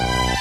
Yeah.